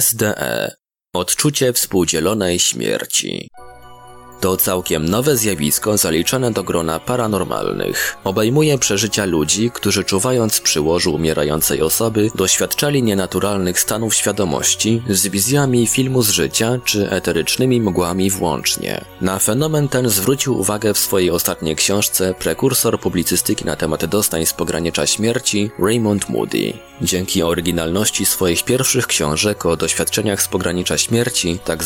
SDE Odczucie współdzielonej śmierci to całkiem nowe zjawisko zaliczane do grona paranormalnych. Obejmuje przeżycia ludzi, którzy czuwając przy łożu umierającej osoby doświadczali nienaturalnych stanów świadomości z wizjami filmu z życia czy eterycznymi mgłami włącznie. Na fenomen ten zwrócił uwagę w swojej ostatniej książce prekursor publicystyki na temat dostań z pogranicza śmierci Raymond Moody. Dzięki oryginalności swoich pierwszych książek o doświadczeniach z pogranicza śmierci. Tak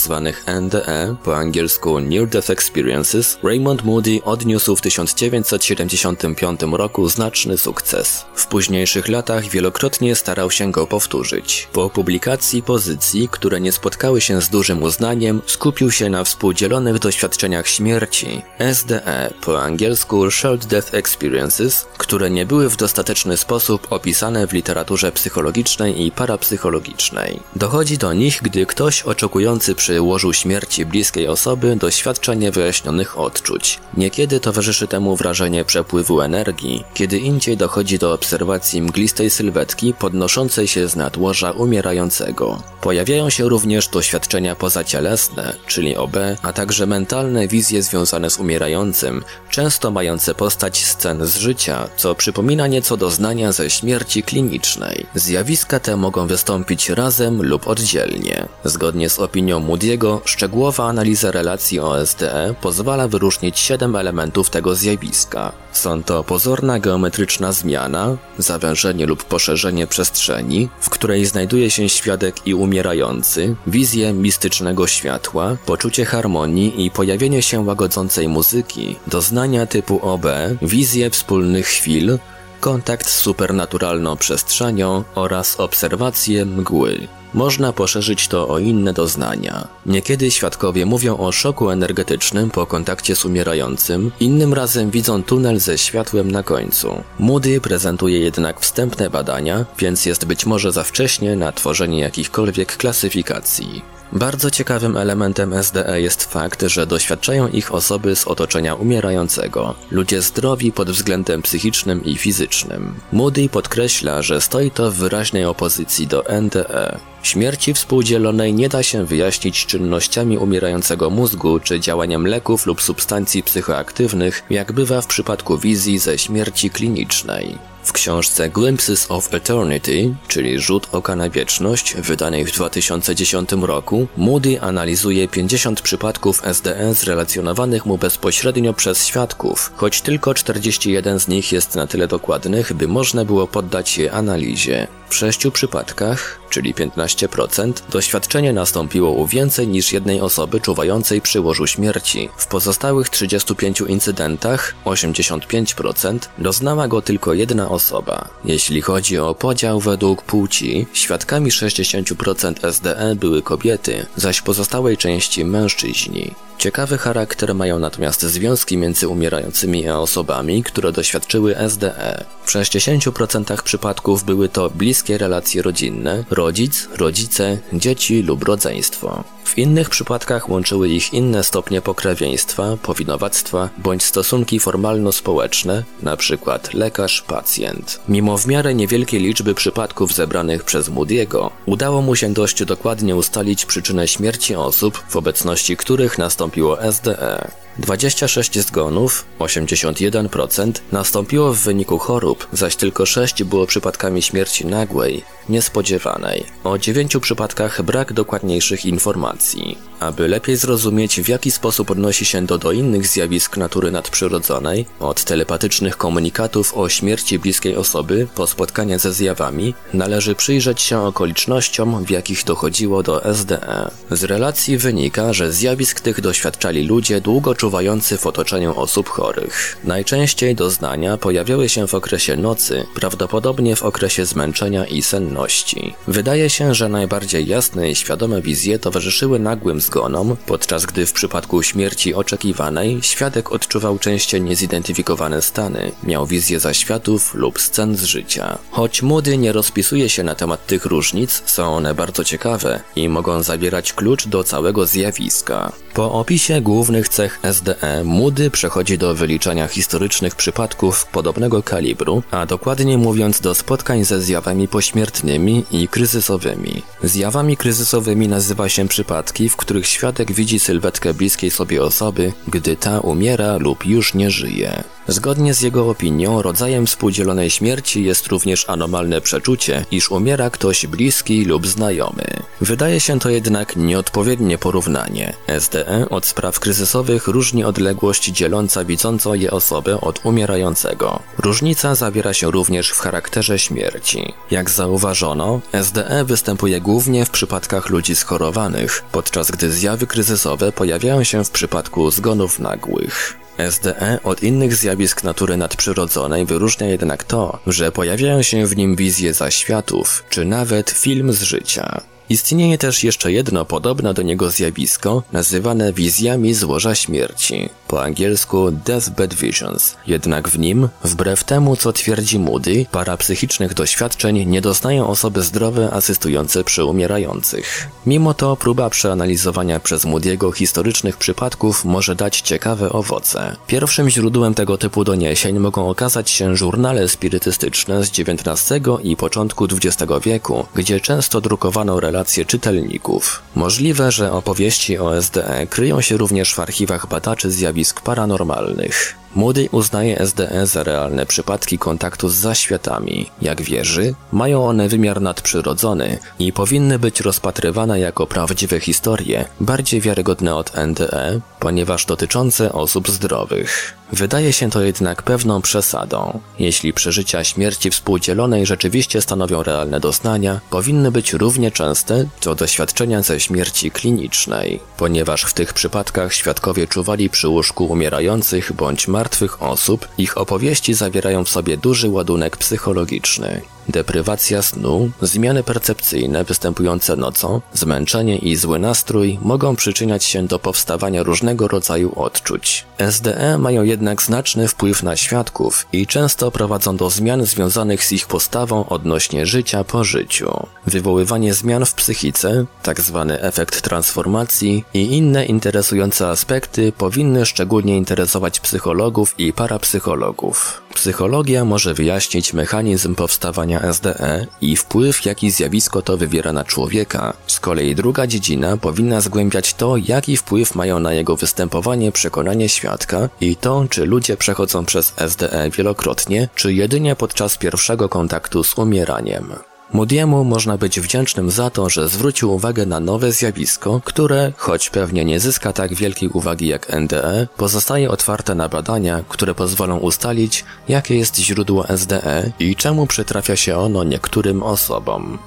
NDE, po angielsku Near Experiences, Raymond Moody odniósł w 1975 roku znaczny sukces. W późniejszych latach wielokrotnie starał się go powtórzyć. Po publikacji pozycji, które nie spotkały się z dużym uznaniem, skupił się na współdzielonych doświadczeniach śmierci, SDE, po angielsku Shared Death Experiences, które nie były w dostateczny sposób opisane w literaturze psychologicznej i parapsychologicznej. Dochodzi do nich, gdy ktoś oczekujący przy łożu śmierci bliskiej osoby doświadcza niewyjaśnionych odczuć. Niekiedy towarzyszy temu wrażenie przepływu energii, kiedy indziej dochodzi do obserwacji mglistej sylwetki podnoszącej się z nadłoża umierającego. Pojawiają się również doświadczenia pozacielesne, czyli OB, a także mentalne wizje związane z umierającym, często mające postać scen z życia, co przypomina nieco doznania ze śmierci klinicznej. Zjawiska te mogą wystąpić razem lub oddzielnie. Zgodnie z opinią Moody'ego, szczegółowa analiza relacji OSD pozwala wyróżnić siedem elementów tego zjawiska. Są to pozorna geometryczna zmiana, zawężenie lub poszerzenie przestrzeni, w której znajduje się świadek i umierający, wizje mistycznego światła, poczucie harmonii i pojawienie się łagodzącej muzyki, doznania typu OB, wizje wspólnych chwil, kontakt z supernaturalną przestrzenią oraz obserwacje mgły. Można poszerzyć to o inne doznania. Niekiedy świadkowie mówią o szoku energetycznym po kontakcie z umierającym, innym razem widzą tunel ze światłem na końcu. Moody prezentuje jednak wstępne badania, więc jest być może za wcześnie na tworzenie jakichkolwiek klasyfikacji. Bardzo ciekawym elementem SDE jest fakt, że doświadczają ich osoby z otoczenia umierającego, ludzie zdrowi pod względem psychicznym i fizycznym. Moody podkreśla, że stoi to w wyraźnej opozycji do NDE. Śmierci współdzielonej nie da się wyjaśnić czynnościami umierającego mózgu czy działaniem leków lub substancji psychoaktywnych, jak bywa w przypadku wizji ze śmierci klinicznej. W książce Glimpses of Eternity, czyli Rzut oka na wieczność, wydanej w 2010 roku, Moody analizuje 50 przypadków SDE zrelacjonowanych mu bezpośrednio przez świadków, choć tylko 41 z nich jest na tyle dokładnych, by można było poddać je analizie. W sześciu przypadkach, czyli 15%, doświadczenie nastąpiło u więcej niż jednej osoby czuwającej przy łożu śmierci. W pozostałych 35 incydentach, 85%, doznała go tylko jedna osoba. Jeśli chodzi o podział według płci, świadkami 60% SDE były kobiety, zaś pozostałej części mężczyźni. Ciekawy charakter mają natomiast związki między umierającymi a osobami, które doświadczyły SDE. W 60% przypadków były to bliskie relacje rodzinne, rodzic, rodzice, dzieci lub rodzeństwo. W innych przypadkach łączyły ich inne stopnie pokrewieństwa, powinowactwa bądź stosunki formalno-społeczne, np. lekarz-pacjent. Mimo w miarę niewielkiej liczby przypadków zebranych przez Moody'ego, udało mu się dość dokładnie ustalić przyczynę śmierci osób, w obecności których nastąpiło SDE. 26 zgonów, 81%, nastąpiło w wyniku chorób, zaś tylko 6 było przypadkami śmierci nagłej, niespodziewanej. O 9 przypadkach brak dokładniejszych informacji. Aby lepiej zrozumieć, w jaki sposób odnosi się to do innych zjawisk natury nadprzyrodzonej, od telepatycznych komunikatów o śmierci bliskiej osoby po spotkanie ze zjawami, należy przyjrzeć się okolicznościom, w jakich dochodziło do SDE. Z relacji wynika, że zjawisk tych doświadczali ludzie długo czuwający w otoczeniu osób chorych. Najczęściej doznania pojawiały się w okresie nocy, prawdopodobnie w okresie zmęczenia i senności. Wydaje się, że najbardziej jasne i świadome wizje towarzyszyły nagłym zgonom, podczas gdy w przypadku śmierci oczekiwanej świadek odczuwał częściej niezidentyfikowane stany, miał wizję zaświatów lub scen z życia. Choć Moody nie rozpisuje się na temat tych różnic, są one bardzo ciekawe i mogą zawierać klucz do całego zjawiska. Po opisie głównych cech SDE, Moody przechodzi do wyliczania historycznych przypadków podobnego kalibru, a dokładnie mówiąc do spotkań ze zjawami pośmiertnymi i kryzysowymi. Zjawami kryzysowymi nazywa się przypadki, w których świadek widzi sylwetkę bliskiej sobie osoby, gdy ta umiera lub już nie żyje. Zgodnie z jego opinią, rodzajem współdzielonej śmierci jest również anomalne przeczucie, iż umiera ktoś bliski lub znajomy. Wydaje się to jednak nieodpowiednie porównanie. SDE od spraw kryzysowych różni odległość dzieląca widzącą je osobę od umierającego. Różnica zawiera się również w charakterze śmierci. Jak zauważono, SDE występuje głównie w przypadkach ludzi schorowanych, podczas gdy zjawy kryzysowe pojawiają się w przypadku zgonów nagłych. SDE od innych zjawisk natury nadprzyrodzonej wyróżnia jednak to, że pojawiają się w nim wizje zaświatów, czy nawet film z życia. Istnieje też jeszcze jedno podobne do niego zjawisko, nazywane wizjami złoża śmierci, po angielsku Deathbed Visions. Jednak w nim, wbrew temu co twierdzi Moody, parapsychicznych doświadczeń nie doznają osoby zdrowe asystujące przy umierających. Mimo to próba przeanalizowania przez Moody'ego historycznych przypadków może dać ciekawe owoce. Pierwszym źródłem tego typu doniesień mogą okazać się żurnale spirytystyczne z XIX i początku XX wieku, gdzie często drukowano relacje relacje czytelników. Możliwe, że opowieści o SDE kryją się również w archiwach badaczy zjawisk paranormalnych. Moody uznaje SDE za realne przypadki kontaktu z zaświatami. Jak wierzy, mają one wymiar nadprzyrodzony i powinny być rozpatrywane jako prawdziwe historie, bardziej wiarygodne od NDE, ponieważ dotyczące osób zdrowych. Wydaje się to jednak pewną przesadą. Jeśli przeżycia śmierci współdzielonej rzeczywiście stanowią realne doznania, powinny być równie częste co doświadczenia ze śmierci klinicznej, ponieważ w tych przypadkach świadkowie czuwali przy łóżku umierających bądź martwych osób, ich opowieści zawierają w sobie duży ładunek psychologiczny. Deprywacja snu, zmiany percepcyjne występujące nocą, zmęczenie i zły nastrój mogą przyczyniać się do powstawania różnego rodzaju odczuć. SDE mają jednak znaczny wpływ na świadków i często prowadzą do zmian związanych z ich postawą odnośnie życia po życiu. Wywoływanie zmian w psychice, tzw. Tak efekt transformacji i inne interesujące aspekty powinny szczególnie interesować psychologów i parapsychologów. Psychologia może wyjaśnić mechanizm powstawania SDE i wpływ, jaki zjawisko to wywiera na człowieka. Z kolei druga dziedzina powinna zgłębiać to, jaki wpływ mają na jego występowanie przekonanie świadka i to, czy ludzie przechodzą przez SDE wielokrotnie, czy jedynie podczas pierwszego kontaktu z umieraniem. Moody'emu można być wdzięcznym za to, że zwrócił uwagę na nowe zjawisko, które, choć pewnie nie zyska tak wielkiej uwagi jak NDE, pozostaje otwarte na badania, które pozwolą ustalić, jakie jest źródło SDE i czemu przytrafia się ono niektórym osobom.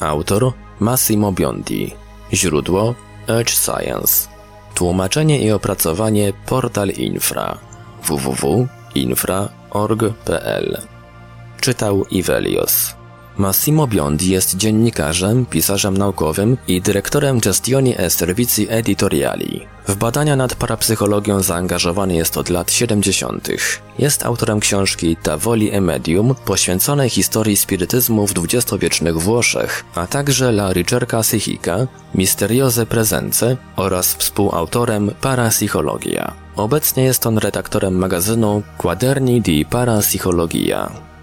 Autor Massimo Biondi. Źródło Edge Science. Tłumaczenie i opracowanie Portal Infra. www.infra.org.pl Czytał Ivelios. Massimo Biondi jest dziennikarzem, pisarzem naukowym i dyrektorem Gestioni e Servizi Editoriali. W badania nad parapsychologią zaangażowany jest od lat 70. Jest autorem książki Tavoli e Medium poświęconej historii spirytyzmu w dwudziestowiecznych Włoszech, a także La Ricerca Psychica, Misteriose Presence oraz współautorem Parapsychologia. Obecnie jest on redaktorem magazynu Quaderni di Parapsychologia.